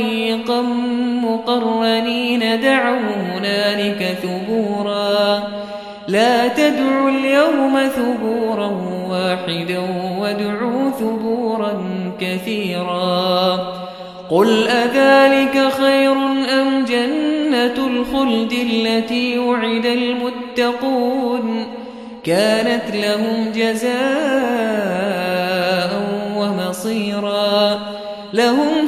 ضيقا مقرنين دعوا هنالك ثبورا. لا تدعوا اليوم ثبورا واحدا وادعوا ثبورا كثيرا. قل أذلك خير أم جنة الخلد التي وعد المتقون؟ كانت لهم جزاء ومصيرا. لهم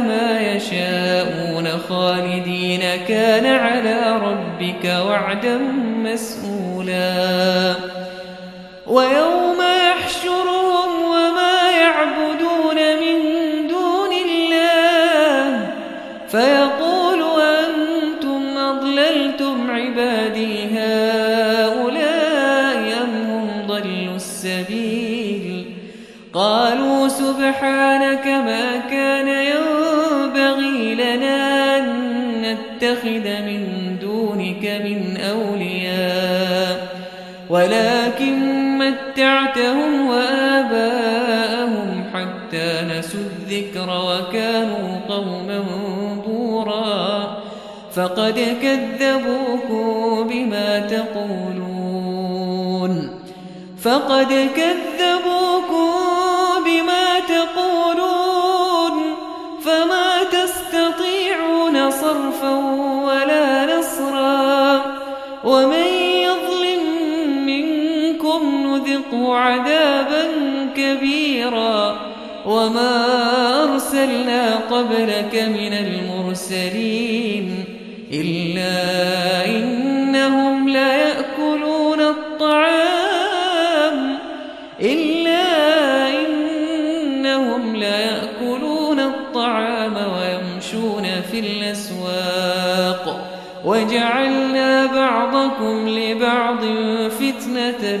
ما يشاءون خالدين كان على ربك وعدا مسئولا ويوم يحشرهم وما يعبدون من دون الله فيقول أنتم أضللتم عبادي هؤلاء أم هم ضلوا السبيل؟ قالوا سبحانك متعتهم وآباءهم حتى نسوا الذكر وكانوا قوما بورا. فقد كذبوكم بما تقولون. فقد كذبوكم عذابا كبيرا وما أرسلنا قبلك من المرسلين إلا إنهم لا يأكلون الطعام إلا إنهم لا يأكلون في الأسواق وجعلنا بعضكم لبعض فتنة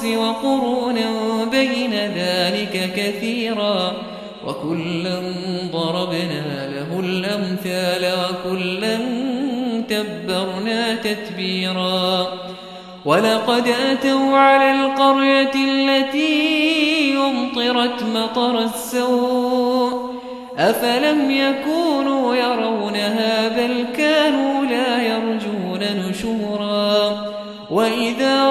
الرس وقرونا بين ذلك كثيرا وكلا ضربنا له الأمثال وكلا تبرنا تتبيرا ولقد أتوا على القرية التي يمطرت مطر السوء أفلم يكونوا يرونها بل كانوا لا يرجون نشورا وإذا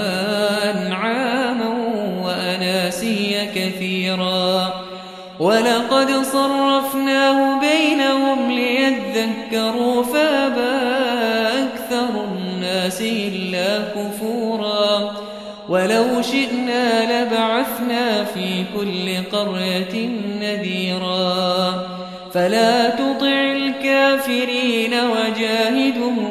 ولقد صرفناه بينهم ليذكروا فأبى أكثر الناس إلا كفورا. ولو شئنا لبعثنا في كل قرية نذيرا. فلا تطع الكافرين وجاهدهم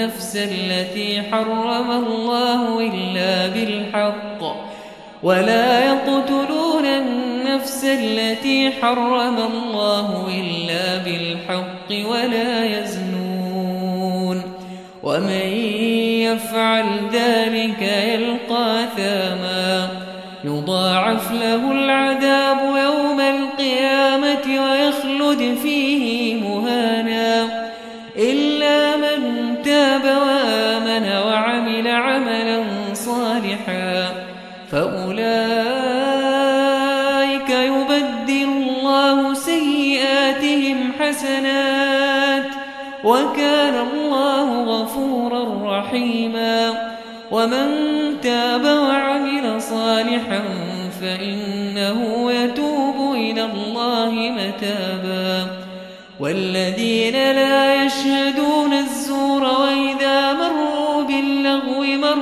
النفس التي حرم الله إلا بالحق. ولا يقتلون النفس التي حرم الله إلا بالحق ولا يزنون. ومن يفعل ذلك يلقى ثاما. يضاعف له العذاب يوم القيامة ويخلد فيه وآمن وعمل عملا صالحا فأولئك يبدل الله سيئاتهم حسنات وكان الله غفورا رحيما ومن تاب وعمل صالحا فإنه يتوب إلى الله متابا والذين لا يشهدون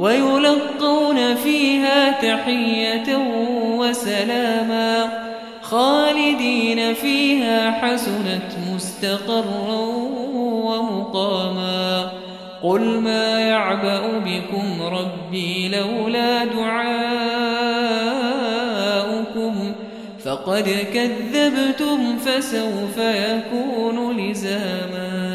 ويلقون فيها تحية وسلاما خالدين فيها حسنت مستقرا ومقاما قل ما يعبأ بكم ربي لولا دعاؤكم فقد كذبتم فسوف يكون لزاما